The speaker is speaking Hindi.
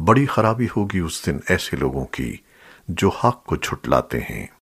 बड़ी खराबी होगी उस दिन ऐसे लोगों की जो हक को छुटलाते हैं।